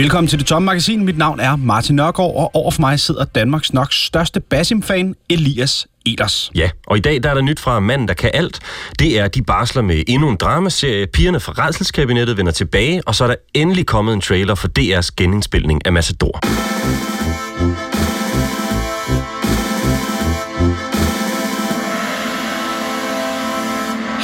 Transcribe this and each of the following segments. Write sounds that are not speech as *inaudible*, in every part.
Velkommen til Det Tomme Magasin. Mit navn er Martin Nørgaard, og over for mig sidder Danmarks nok største Basim-fan, Elias Eders. Ja, og i dag der er der nyt fra Manden, der kan alt. Det er, de barsler med endnu en dramaserie. Pigerne fra Redselskabinettet vender tilbage, og så er der endelig kommet en trailer for DR's genindspilning af Massador.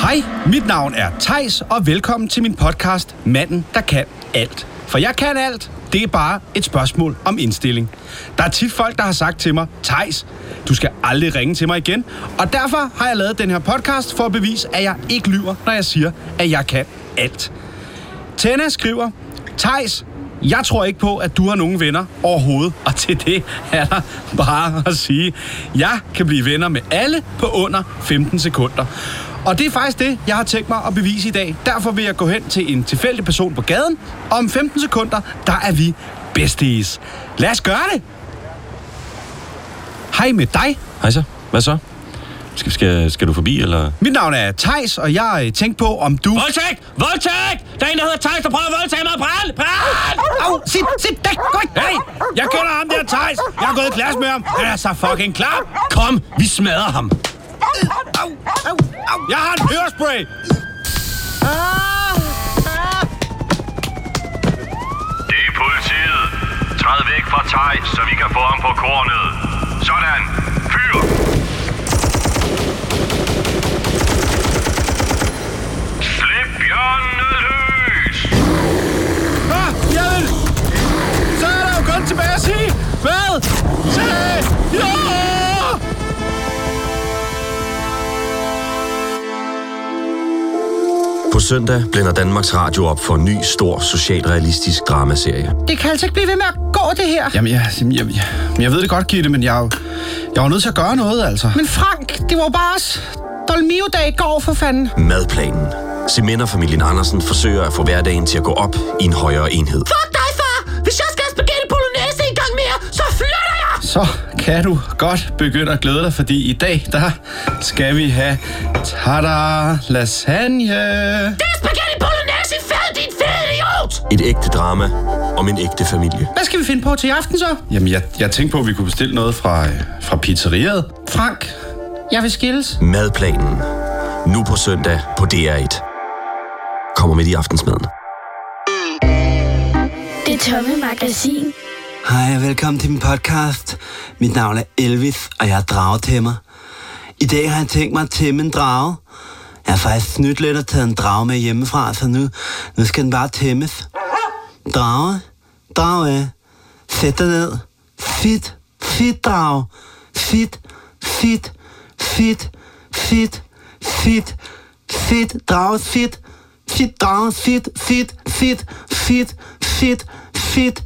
Hej, mit navn er Tejs og velkommen til min podcast Manden, der kan alt. For jeg kan alt. Det er bare et spørgsmål om indstilling. Der er tit folk, der har sagt til mig, Tejs, du skal aldrig ringe til mig igen. Og derfor har jeg lavet den her podcast for at bevise, at jeg ikke lyver, når jeg siger, at jeg kan alt. Tenna skriver, Tejs, jeg tror ikke på, at du har nogen venner overhovedet. Og til det er der bare at sige, jeg kan blive venner med alle på under 15 sekunder. Og det er faktisk det, jeg har tænkt mig at bevise i dag. Derfor vil jeg gå hen til en tilfældig person på gaden, og om 15 sekunder, der er vi besties. Lad os gøre det! Hej med dig. Hej så. Hvad så? Skal, skal, skal du forbi, eller? Mit navn er Tejs, og jeg øh, tænkte på, om du... Voldtægt! Voldtægt! Der er en, der hedder Thijs, der prøver at voldtage mig. Brænd! Brænd! Au, sit, sit, dæk, gå ikke. Hey, jeg kender ham der, Tejs. Jeg har gået i klasse med ham. Han er så fucking klar. Kom, vi smadrer ham. Au, au, au. Jeg har en hørespray. Det er politiet. Træd væk fra Tej, så vi kan få ham på kornet. Sådan. Fyr! Slip bjørnene løs! Ah, så er der jo kun tilbage at sige, hvad? Sig søndag blænder Danmarks Radio op for en ny, stor, socialrealistisk dramaserie. Det kan altså ikke blive ved med at gå, det her. Jamen, jeg, jeg, jeg, jeg, jeg ved det godt, Gitte, men jeg, er jo- jeg var nødt til at gøre noget, altså. Men Frank, det var bare os. Dolmio-dag i går, for fanden. Madplanen. Sementer-familien Andersen forsøger at få hverdagen til at gå op i en højere enhed. Fuck Så kan du godt begynde at glæde dig, fordi i dag, der skal vi have tada lasagne. Det er spaghetti bolognese i fad, din fede idiot! Et ægte drama om en ægte familie. Hvad skal vi finde på til i aften så? Jamen, jeg, jeg tænkte på, at vi kunne bestille noget fra, øh, fra pizzeriet. Frank, jeg vil skilles. Madplanen. Nu på søndag på DR1. Kommer med i aftensmaden. Det tomme magasin. Hej og velkommen til min podcast. Mit navn er Elvis, og jeg er dragetæmmer. I dag har jeg tænkt mig at tæmme en drage. Jeg har faktisk snydt lidt og taget en drage med hjemmefra, så nu, nu skal den bare tæmmes. Drage, drage, sæt dig ned. Fit, fit drage. Fit, fit, fit, fit, fit, fit, drage, fit. Fit, drage, fit, fit, fit, fit, fit, fit, fit,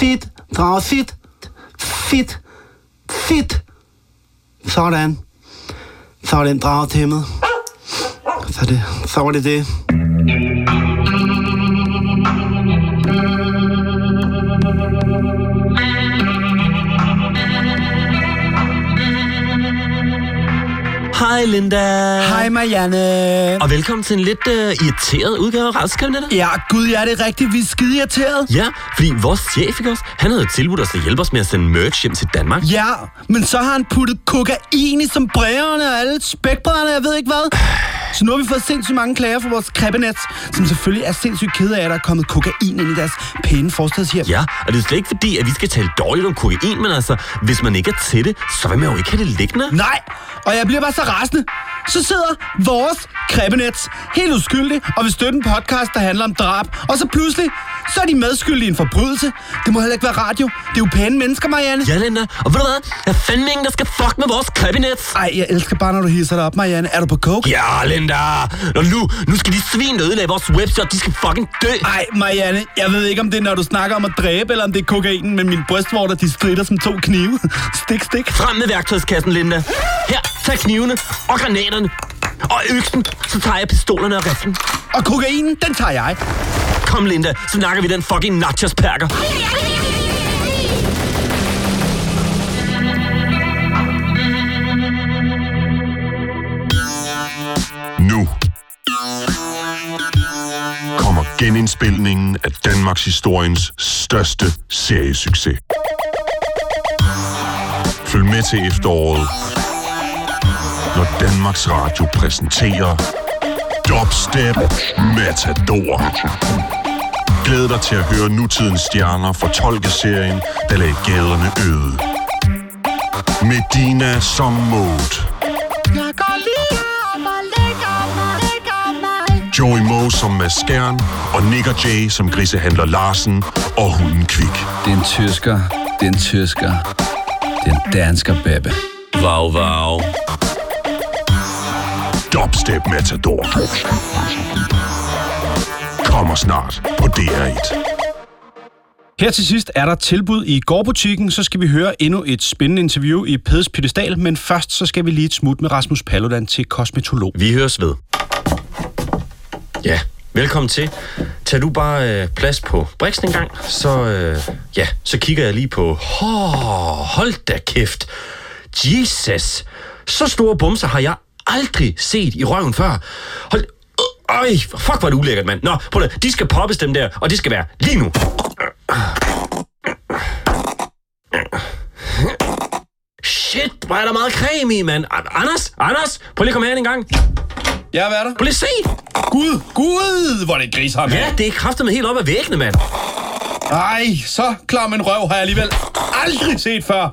sit, drag sit, fit, fit. Sådan. Så er den draget tæmmet. Så, det, så var det det. Hej Linda. Hej Marianne. Og velkommen til en lidt uh, irriteret udgave af Retskabinettet. Ja, gud, ja, det er rigtigt. Vi er skide irriteret. Ja, fordi vores chef, ikke også? Han havde tilbudt os at hjælpe os med at sende merch hjem til Danmark. Ja, men så har han puttet kokain i sombrererne og alle spækbrædderne, jeg ved ikke hvad. Så nu har vi fået sindssygt mange klager fra vores krebenets, som selvfølgelig er sindssygt kede af, at der er kommet kokain ind i deres pæne forstadshjem. Ja, og det er slet ikke fordi, at vi skal tale dårligt om kokain, men altså, hvis man ikke er til det, så vil man jo ikke have det liggende. Nej, og jeg bliver bare så rasende. Så sidder vores krebenets helt uskyldig og vil støtte en podcast, der handler om drab. Og så pludselig, så er de medskyldige i en forbrydelse. Det må heller ikke være radio. Det er jo pæne mennesker, Marianne. Ja, Linda. Og ved du hvad? Der er fandme ingen, der skal fuck med vores kabinets. Ej, jeg elsker bare, når du hisser dig op, Marianne. Er du på coke? Ja, Linda. Nå, nu, nu skal de svin ødelage vores webshop. De skal fucking dø. Ej, Marianne, jeg ved ikke, om det er, når du snakker om at dræbe, eller om det er kokainen, men mine brystvorter, de strider som to knive. *laughs* stik, stik. Frem med værktøjskassen, Linda. Her, tag knivene og granaterne. Og øksen, så tager jeg pistolerne og riflen. Og kokainen, den tager jeg. Kom, Linda, så nakker vi den fucking nachos-perker. Nu kommer genindspilningen af Danmarks historiens største seriesucces. Følg med til efteråret, når Danmarks Radio præsenterer Dubstep Matador. Glæd dig til at høre nutidens stjerner fortolke serien, der lagde gaderne øde. Medina som mig. Joey Moe som Mads Skjern, og Nick og Jay som grisehandler Larsen og hunden Kvik. Det er en tysker. Det er en tysker. Det er en dansker, baby. Wow, wow. Dubstep Matador. Kommer snart på DR1. Her til sidst er der tilbud i gårdbutikken, så skal vi høre endnu et spændende interview i Peds Pedestal, men først så skal vi lige et smut med Rasmus Paludan til kosmetolog. Vi høres ved. Ja, velkommen til. Tag du bare øh, plads på briksen en gang, så, øh, ja, så kigger jeg lige på... Oh, hold da kæft. Jesus. Så store bumser har jeg aldrig set i røven før. Hold... Øj, fuck, hvor er det ulækkert, mand. Nå, prøv at, de skal poppes dem der, og det skal være lige nu. Shit, hvor er der meget creme i, mand. Anders, Anders, prøv lige at komme her en gang. Ja, hvad er der? Prøv lige at se. Gud, gud, hvor er det grishammer. Ja, det er kraftet med helt op ad væggene, mand. Ej, så klar med en røv har jeg alligevel aldrig set før.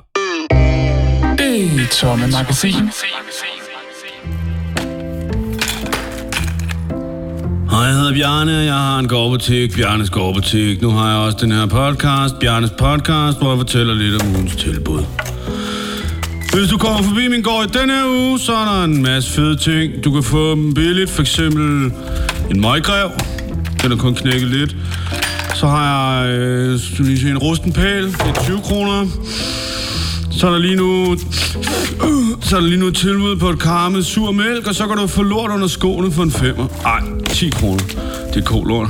Det tomme magasin. Hej, jeg hedder Bjarne, og jeg har en gårdbutik, Bjarnes gårdbutik. Nu har jeg også den her podcast, Bjarnes podcast, hvor jeg fortæller lidt om ugens tilbud. Hvis du kommer forbi min gård i denne her uge, så er der en masse fede ting. Du kan få dem billigt, for eksempel en møgrev. Den er kun knækket lidt. Så har jeg øh, lige se, en rusten pæl, det er 20 kroner. Så er der lige nu, så er der lige nu et tilbud på et kar med sur mælk, og så kan du få lort under skoene for en femmer. Ej, 10 kroner. Det er lort.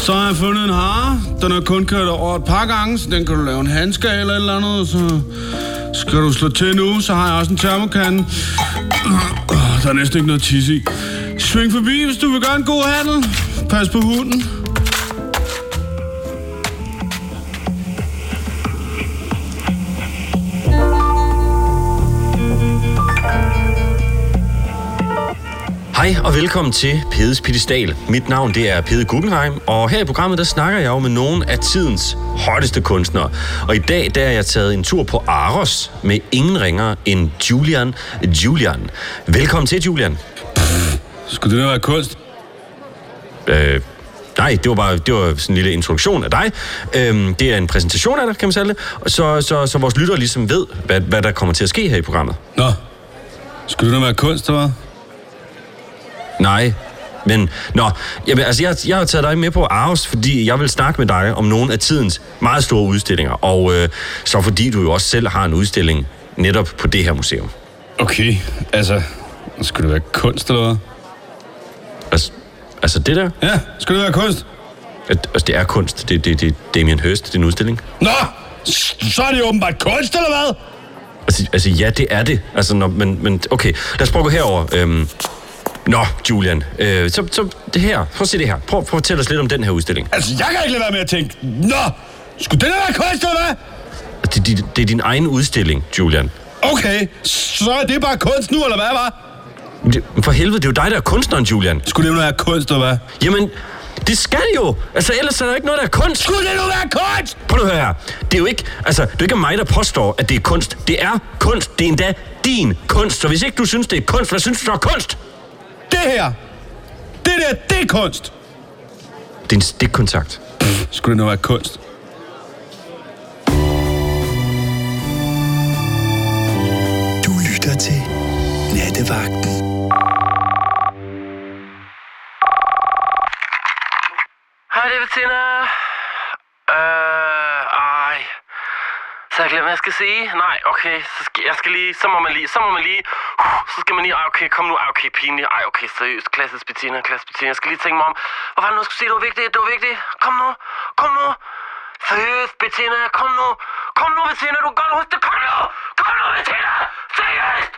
Så har jeg fundet en hare. Den har kun kørt over et par gange, så den kan du lave en handske eller et eller andet. Så skal du slå til nu, så har jeg også en termokande. Der er næsten ikke noget tisse i. Sving forbi, hvis du vil gøre en god handel. Pas på hunden. Hej og velkommen til Pedes Pedestal. Mit navn det er Pede Guggenheim, og her i programmet der snakker jeg jo med nogle af tidens hotteste kunstnere. Og i dag der er jeg taget en tur på Aros med ingen ringer end Julian Julian. Velkommen til, Julian. Skulle det da være kunst? Øh, nej, det var bare det var sådan en lille introduktion af dig. Øhm, det er en præsentation af dig, kan man sige det. Så, så, så vores lyttere ligesom ved, hvad, hvad der kommer til at ske her i programmet. Nå. Skulle det da være kunst, eller? Nej, men nå, jeg, altså, jeg, jeg har taget dig med på Aarhus, fordi jeg vil snakke med dig om nogle af tidens meget store udstillinger, og øh, så fordi du jo også selv har en udstilling netop på det her museum. Okay, altså... Skulle det være kunst, eller hvad? Altså, altså det der, Ja, skulle det være kunst? altså det er kunst, det, det, det er Damien Hirst, det er en udstilling. Nå, så er det åbenbart kunst, eller hvad? Altså, altså ja, det er det, altså, når, men, men okay, lad os prøve at gå herover. Øhm, nå, Julian, øh, så, så det her, prøv at se det her, prøv, prøv at fortælle os lidt om den her udstilling. Altså, jeg kan ikke lade være med at tænke, nå, skulle det da være kunst, eller hvad? Det, det, det er din egen udstilling, Julian. Okay, så er det bare kunst nu, eller hvad, var? Det, for helvede, det er jo dig, der er kunstneren, Julian. Skulle det nu være kunst, eller hvad? Jamen, det skal det jo. Altså, ellers er der ikke noget, der er kunst. Skulle det nu være kunst? Prøv at høre her. Det er jo ikke, altså, det er ikke mig, der påstår, at det er kunst. Det er kunst. Det er endda din kunst. Så hvis ikke du synes, det er kunst, hvad synes du, så er kunst? Det her, det der, det er kunst. Det er en stikkontakt. Skulle det nu være kunst? Du lytter til Nattevagten. Hej, det er Bettina. Øh, ej. Så jeg glemmer, hvad jeg skal sige. Nej, okay, så skal, jeg skal lige, så må man lige, så må man lige, uh, så skal man lige, ej, okay, kom nu, ej, okay, pinligt, ej, okay, seriøst, klassisk Bettina, klassisk Bettina. Jeg skal lige tænke mig om, hvad var det nu, jeg skulle sige, det var vigtigt, det var vigtigt. Kom nu, kom nu. Seriøst, Bettina, kom nu. Kom nu, Bettina, du kan godt huske det, kom nu. Kom nu, Bettina. Seriøst.